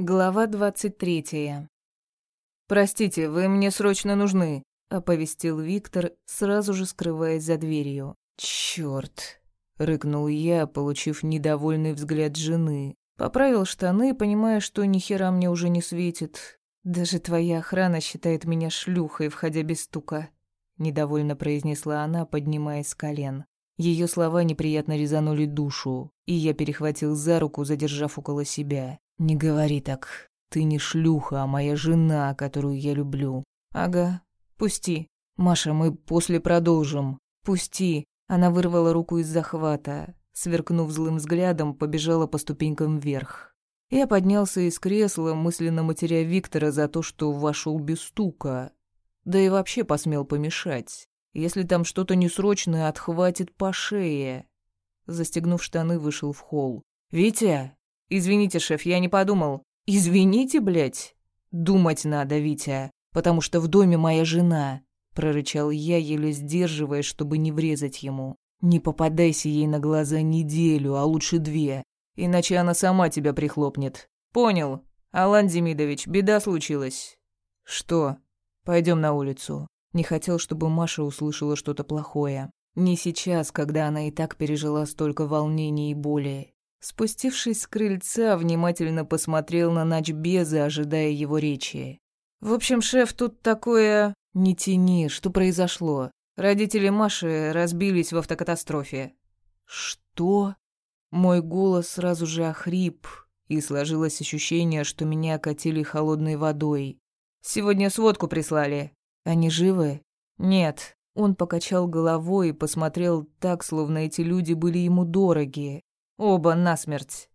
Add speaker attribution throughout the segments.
Speaker 1: Глава двадцать третья. «Простите, вы мне срочно нужны», — оповестил Виктор, сразу же скрываясь за дверью. «Чёрт!» — рыкнул я, получив недовольный взгляд жены. Поправил штаны, понимая, что ни хера мне уже не светит. «Даже твоя охрана считает меня шлюхой, входя без стука», — недовольно произнесла она, поднимаясь с колен. Ее слова неприятно резанули душу, и я перехватил за руку, задержав около себя. «Не говори так. Ты не шлюха, а моя жена, которую я люблю». «Ага. Пусти. Маша, мы после продолжим. Пусти». Она вырвала руку из захвата. Сверкнув злым взглядом, побежала по ступенькам вверх. Я поднялся из кресла, мысленно матеря Виктора за то, что вошел без стука. Да и вообще посмел помешать. Если там что-то несрочное, отхватит по шее. Застегнув штаны, вышел в холл. «Витя!» «Извините, шеф, я не подумал». «Извините, блядь?» «Думать надо, Витя, потому что в доме моя жена», — прорычал я, еле сдерживаясь, чтобы не врезать ему. «Не попадайся ей на глаза неделю, а лучше две, иначе она сама тебя прихлопнет». «Понял. Алан Демидович, беда случилась». «Что? Пойдем на улицу». Не хотел, чтобы Маша услышала что-то плохое. Не сейчас, когда она и так пережила столько волнений и боли. Спустившись с крыльца, внимательно посмотрел на Начбеза, ожидая его речи. «В общем, шеф, тут такое...» «Не тяни, что произошло?» Родители Маши разбились в автокатастрофе. «Что?» Мой голос сразу же охрип, и сложилось ощущение, что меня окатили холодной водой. «Сегодня сводку прислали. Они живы?» «Нет». Он покачал головой и посмотрел так, словно эти люди были ему дороги. Оба насмерть.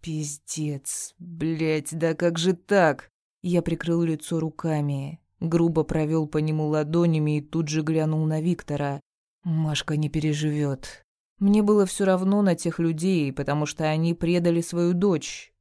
Speaker 1: Пиздец, блять, да как же так? Я прикрыл лицо руками, грубо провел по нему ладонями и тут же глянул на Виктора. Машка не переживет. Мне было все равно на тех людей, потому что они предали свою дочь.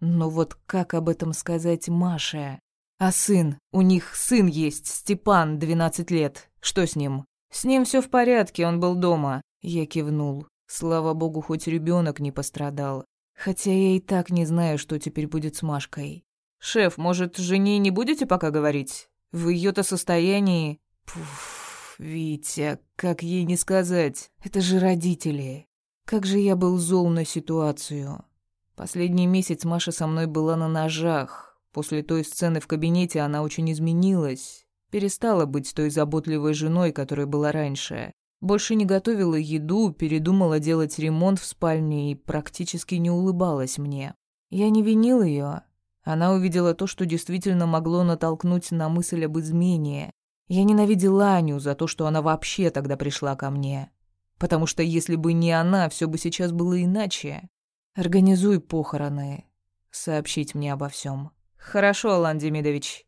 Speaker 1: Но вот как об этом сказать Маше? А сын? У них сын есть, Степан, 12 лет. Что с ним? С ним все в порядке, он был дома. Я кивнул. Слава богу, хоть ребенок не пострадал. Хотя я и так не знаю, что теперь будет с Машкой. «Шеф, может, жене не будете пока говорить? В ее-то состоянии...» Пуф, Витя, как ей не сказать? Это же родители. Как же я был зол на ситуацию. Последний месяц Маша со мной была на ножах. После той сцены в кабинете она очень изменилась. Перестала быть той заботливой женой, которой была раньше. Больше не готовила еду, передумала делать ремонт в спальне и практически не улыбалась мне. Я не винил ее. Она увидела то, что действительно могло натолкнуть на мысль об измене. Я ненавидел Аню за то, что она вообще тогда пришла ко мне. Потому что если бы не она, все бы сейчас было иначе. Организуй похороны. Сообщить мне обо всем. Хорошо, Алан Демидович.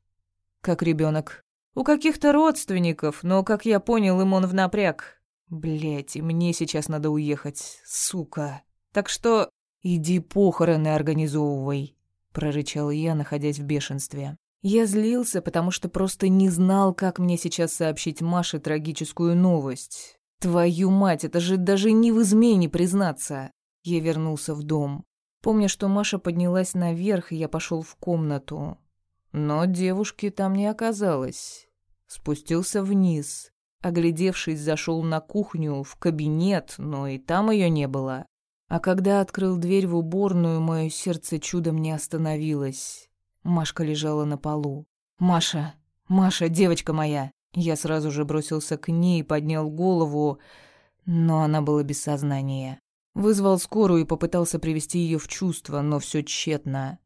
Speaker 1: Как ребенок. У каких-то родственников, но, как я понял, им он в напряг. Блять, и мне сейчас надо уехать, сука. Так что иди похороны организовывай, прорычал я, находясь в бешенстве. Я злился, потому что просто не знал, как мне сейчас сообщить Маше трагическую новость. Твою мать, это же даже не в измене признаться. Я вернулся в дом. Помню, что Маша поднялась наверх, и я пошел в комнату. Но девушки там не оказалось. Спустился вниз. Оглядевшись, зашел на кухню, в кабинет, но и там ее не было. А когда открыл дверь в уборную, мое сердце чудом не остановилось. Машка лежала на полу. «Маша! Маша, девочка моя!» Я сразу же бросился к ней, поднял голову, но она была без сознания. Вызвал скорую и попытался привести ее в чувство, но все тщетно.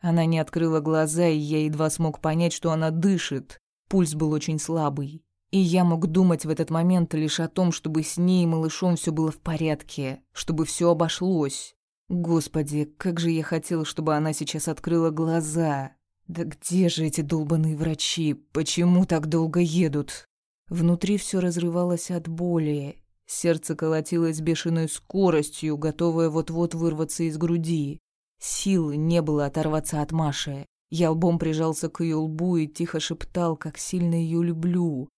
Speaker 1: Она не открыла глаза, и я едва смог понять, что она дышит. Пульс был очень слабый. И я мог думать в этот момент лишь о том, чтобы с ней и малышом все было в порядке, чтобы все обошлось. Господи, как же я хотел, чтобы она сейчас открыла глаза. Да где же эти долбаные врачи? Почему так долго едут? Внутри все разрывалось от боли. Сердце колотилось бешеной скоростью, готовое вот-вот вырваться из груди. Сил не было оторваться от Маши. Я лбом прижался к ее лбу и тихо шептал, как сильно ее люблю.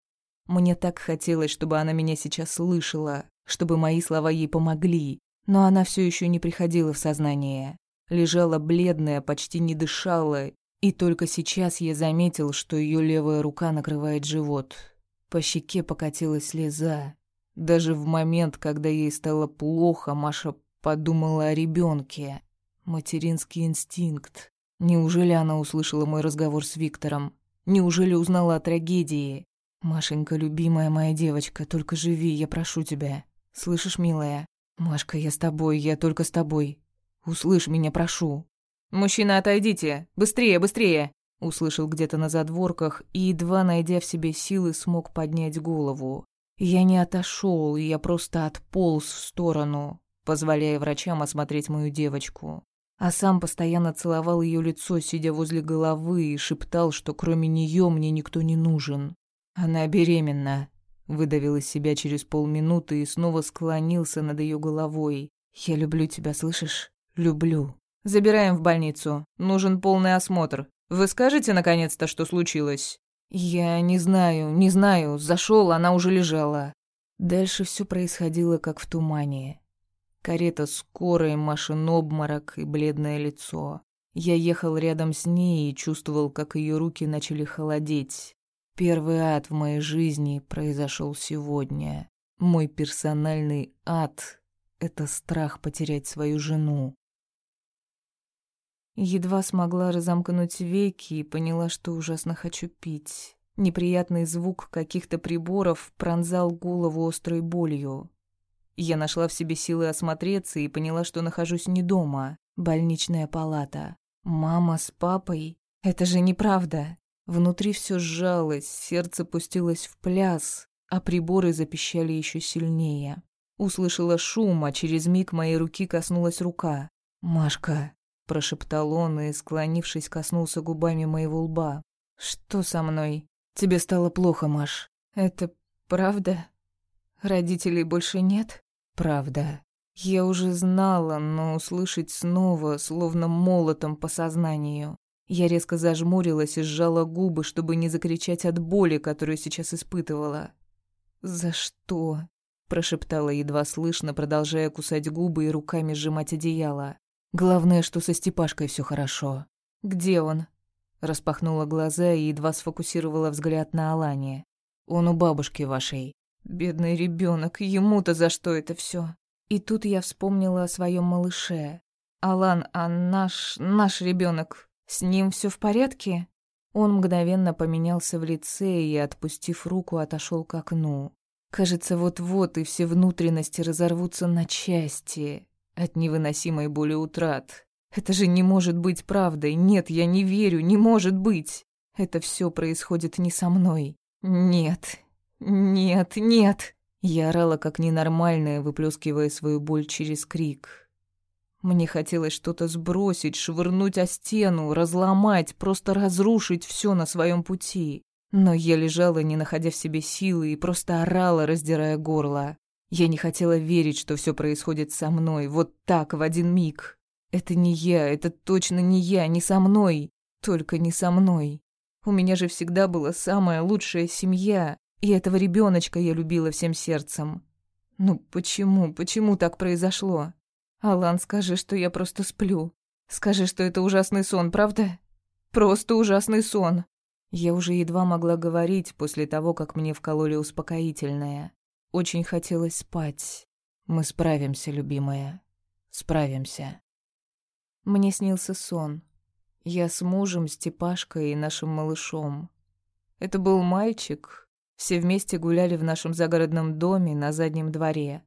Speaker 1: Мне так хотелось, чтобы она меня сейчас слышала, чтобы мои слова ей помогли, но она все еще не приходила в сознание. Лежала бледная, почти не дышала, и только сейчас я заметил, что ее левая рука накрывает живот. По щеке покатилась слеза. Даже в момент, когда ей стало плохо, Маша подумала о ребенке. Материнский инстинкт. Неужели она услышала мой разговор с Виктором? Неужели узнала о трагедии? Машенька, любимая моя девочка, только живи, я прошу тебя. Слышишь, милая? Машка, я с тобой, я только с тобой. Услышь меня, прошу. Мужчина, отойдите. Быстрее, быстрее. Услышал где-то на задворках и, едва найдя в себе силы, смог поднять голову. Я не отошел, я просто отполз в сторону, позволяя врачам осмотреть мою девочку. А сам постоянно целовал ее лицо, сидя возле головы, и шептал, что кроме нее мне никто не нужен. Она беременна. Выдавил из себя через полминуты и снова склонился над ее головой. «Я люблю тебя, слышишь? Люблю. Забираем в больницу. Нужен полный осмотр. Вы скажете, наконец-то, что случилось?» «Я не знаю, не знаю. Зашел, она уже лежала». Дальше все происходило, как в тумане. Карета скорой, Машин обморок и бледное лицо. Я ехал рядом с ней и чувствовал, как ее руки начали холодеть. Первый ад в моей жизни произошел сегодня. Мой персональный ад — это страх потерять свою жену. Едва смогла разомкнуть веки и поняла, что ужасно хочу пить. Неприятный звук каких-то приборов пронзал голову острой болью. Я нашла в себе силы осмотреться и поняла, что нахожусь не дома. Больничная палата. Мама с папой. Это же неправда. Внутри все сжалось, сердце пустилось в пляс, а приборы запищали еще сильнее. Услышала шум, а через миг моей руки коснулась рука. «Машка», — прошептал он и, склонившись, коснулся губами моего лба. «Что со мной? Тебе стало плохо, Маш. Это правда?» Родителей больше нет? Правда. Я уже знала, но услышать снова, словно молотом по сознанию. Я резко зажмурилась и сжала губы, чтобы не закричать от боли, которую сейчас испытывала. «За что?» – прошептала едва слышно, продолжая кусать губы и руками сжимать одеяло. «Главное, что со Степашкой все хорошо». «Где он?» Распахнула глаза и едва сфокусировала взгляд на Алане. «Он у бабушки вашей. Бедный ребенок, ему-то за что это все? И тут я вспомнила о своем малыше. Алан, а наш, наш ребенок, с ним все в порядке? Он мгновенно поменялся в лице и, отпустив руку, отошел к окну. Кажется, вот-вот и все внутренности разорвутся на части от невыносимой боли утрат. Это же не может быть правдой. Нет, я не верю, не может быть. Это все происходит не со мной. Нет, «Нет, нет!» Я орала как ненормальная, выплескивая свою боль через крик. Мне хотелось что-то сбросить, швырнуть о стену, разломать, просто разрушить все на своем пути. Но я лежала, не находя в себе силы, и просто орала, раздирая горло. Я не хотела верить, что все происходит со мной, вот так, в один миг. Это не я, это точно не я, не со мной. Только не со мной. У меня же всегда была самая лучшая семья. И этого ребеночка я любила всем сердцем. Ну почему, почему так произошло? Алан, скажи, что я просто сплю. Скажи, что это ужасный сон, правда? Просто ужасный сон. Я уже едва могла говорить после того, как мне вкололи успокоительное. Очень хотелось спать. Мы справимся, любимая. Справимся. Мне снился сон. Я с мужем, Степашкой и нашим малышом. Это был мальчик, все вместе гуляли в нашем загородном доме на заднем дворе.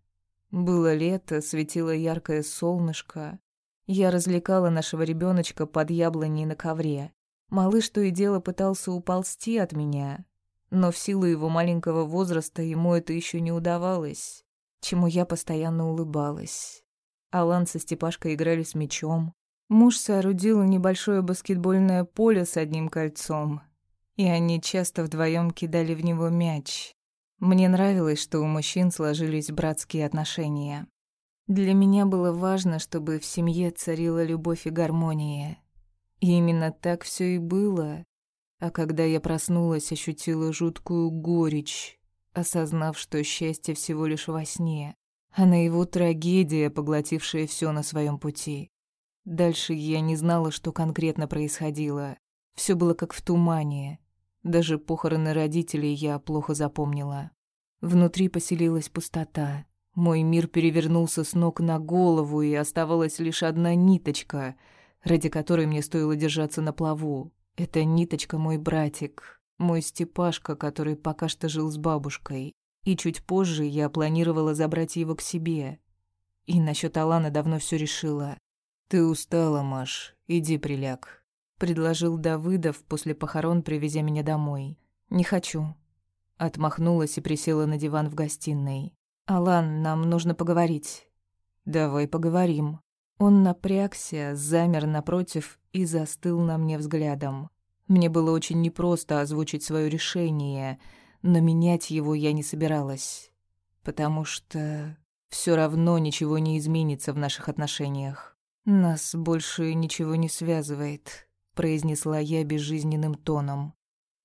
Speaker 1: Было лето, светило яркое солнышко. Я развлекала нашего ребеночка под яблоней на ковре. Малыш то и дело пытался уползти от меня, но в силу его маленького возраста ему это еще не удавалось, чему я постоянно улыбалась. Алан со Степашкой играли с мячом. Муж соорудил небольшое баскетбольное поле с одним кольцом — и они часто вдвоем кидали в него мяч. Мне нравилось, что у мужчин сложились братские отношения. Для меня было важно, чтобы в семье царила любовь и гармония. И именно так все и было. А когда я проснулась, ощутила жуткую горечь, осознав, что счастье всего лишь во сне, а на его трагедия, поглотившая все на своем пути. Дальше я не знала, что конкретно происходило. Все было как в тумане. Даже похороны родителей я плохо запомнила. Внутри поселилась пустота. Мой мир перевернулся с ног на голову, и оставалась лишь одна ниточка, ради которой мне стоило держаться на плаву. Эта ниточка мой братик, мой Степашка, который пока что жил с бабушкой. И чуть позже я планировала забрать его к себе. И насчет Алана давно все решила. «Ты устала, Маш, иди приляг», — предложил Давыдов после похорон, привезя меня домой. «Не хочу». Отмахнулась и присела на диван в гостиной. «Алан, нам нужно поговорить». «Давай поговорим». Он напрягся, замер напротив и застыл на мне взглядом. Мне было очень непросто озвучить свое решение, но менять его я не собиралась, потому что все равно ничего не изменится в наших отношениях. «Нас больше ничего не связывает», — произнесла я безжизненным тоном.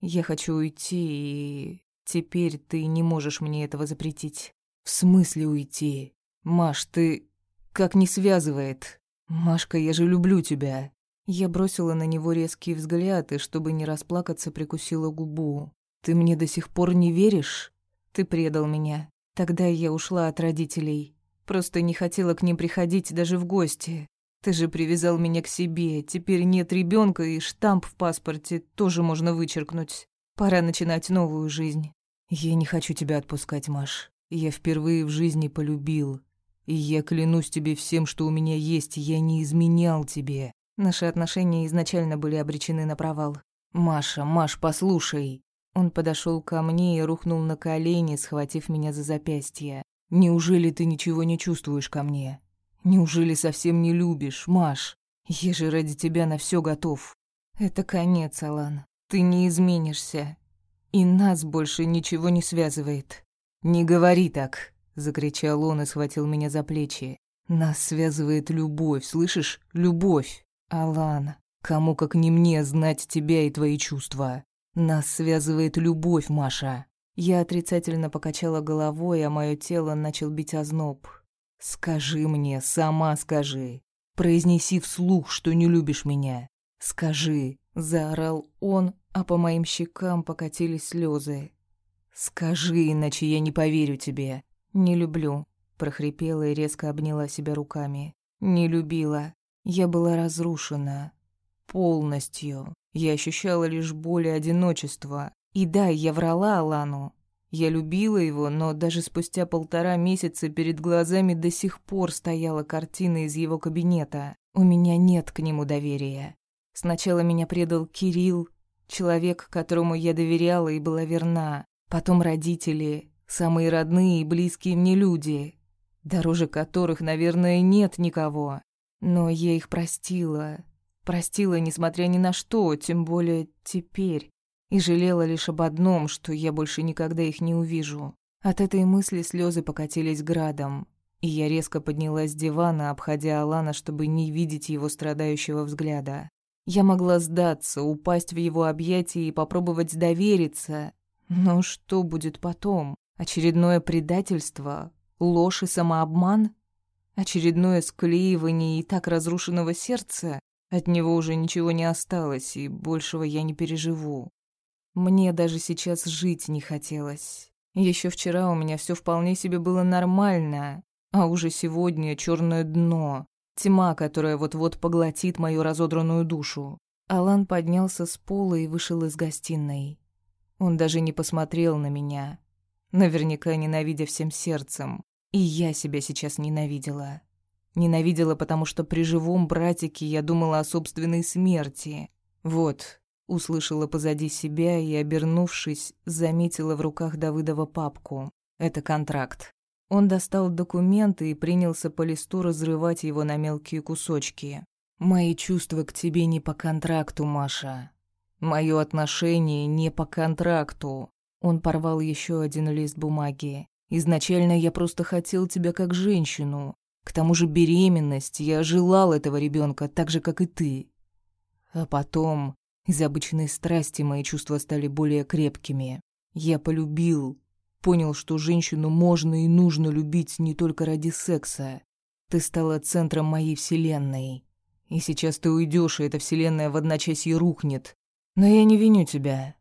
Speaker 1: «Я хочу уйти, и теперь ты не можешь мне этого запретить». «В смысле уйти? Маш, ты... как не связывает? Машка, я же люблю тебя». Я бросила на него резкий взгляд и, чтобы не расплакаться, прикусила губу. «Ты мне до сих пор не веришь? Ты предал меня. Тогда я ушла от родителей. Просто не хотела к ним приходить даже в гости. Ты же привязал меня к себе. Теперь нет ребенка и штамп в паспорте тоже можно вычеркнуть. Пора начинать новую жизнь. Я не хочу тебя отпускать, Маш. Я впервые в жизни полюбил. И я клянусь тебе всем, что у меня есть, я не изменял тебе. Наши отношения изначально были обречены на провал. Маша, Маш, послушай. Он подошел ко мне и рухнул на колени, схватив меня за запястье. Неужели ты ничего не чувствуешь ко мне? Неужели совсем не любишь, Маш? Я же ради тебя на все готов. Это конец, Алан. Ты не изменишься. И нас больше ничего не связывает. «Не говори так!» — закричал он и схватил меня за плечи. «Нас связывает любовь, слышишь? Любовь! Алан, кому как не мне знать тебя и твои чувства? Нас связывает любовь, Маша!» Я отрицательно покачала головой, а мое тело начал бить озноб. «Скажи мне, сама скажи. Произнеси вслух, что не любишь меня. Скажи!» — заорал он, а по моим щекам покатились слезы. «Скажи, иначе я не поверю тебе». «Не люблю», — прохрипела и резко обняла себя руками. «Не любила. Я была разрушена. Полностью. Я ощущала лишь боль и одиночество. И да, я врала Алану. Я любила его, но даже спустя полтора месяца перед глазами до сих пор стояла картина из его кабинета. У меня нет к нему доверия. Сначала меня предал Кирилл, человек, которому я доверяла и была верна. Потом родители, самые родные и близкие мне люди, дороже которых, наверное, нет никого. Но я их простила. Простила, несмотря ни на что, тем более теперь. И жалела лишь об одном, что я больше никогда их не увижу. От этой мысли слезы покатились градом, и я резко поднялась с дивана, обходя Алана, чтобы не видеть его страдающего взгляда. Я могла сдаться, упасть в его объятия и попробовать довериться, но что будет потом? Очередное предательство? Ложь и самообман? Очередное склеивание и так разрушенного сердца? От него уже ничего не осталось, и большего я не переживу. Мне даже сейчас жить не хотелось. Еще вчера у меня все вполне себе было нормально, а уже сегодня черное дно, тьма, которая вот-вот поглотит мою разодранную душу. Алан поднялся с пола и вышел из гостиной. Он даже не посмотрел на меня, наверняка ненавидя всем сердцем. И я себя сейчас ненавидела. Ненавидела, потому что при живом братике я думала о собственной смерти. Вот, услышала позади себя и, обернувшись, заметила в руках Давыдова папку. Это контракт. Он достал документы и принялся по листу разрывать его на мелкие кусочки. «Мои чувства к тебе не по контракту, Маша. Мое отношение не по контракту. Он порвал еще один лист бумаги. Изначально я просто хотел тебя как женщину. К тому же беременность, я желал этого ребенка так же, как и ты. А потом, из обычной страсти, мои чувства стали более крепкими. Я полюбил, понял, что женщину можно и нужно любить не только ради секса. Ты стала центром моей вселенной. И сейчас ты уйдешь, и эта вселенная в одночасье рухнет. Но я не виню тебя.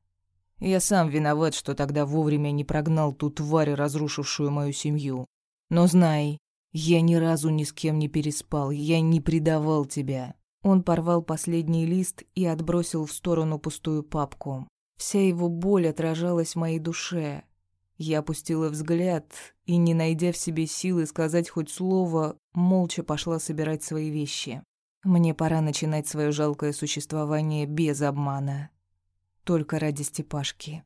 Speaker 1: Я сам виноват, что тогда вовремя не прогнал ту тварь, разрушившую мою семью. Но знай, я ни разу ни с кем не переспал, я не предавал тебя. Он порвал последний лист и отбросил в сторону пустую папку. Вся его боль отражалась в моей душе. Я опустила взгляд и, не найдя в себе силы сказать хоть слово, молча пошла собирать свои вещи. Мне пора начинать свое жалкое существование без обмана. Только ради Степашки.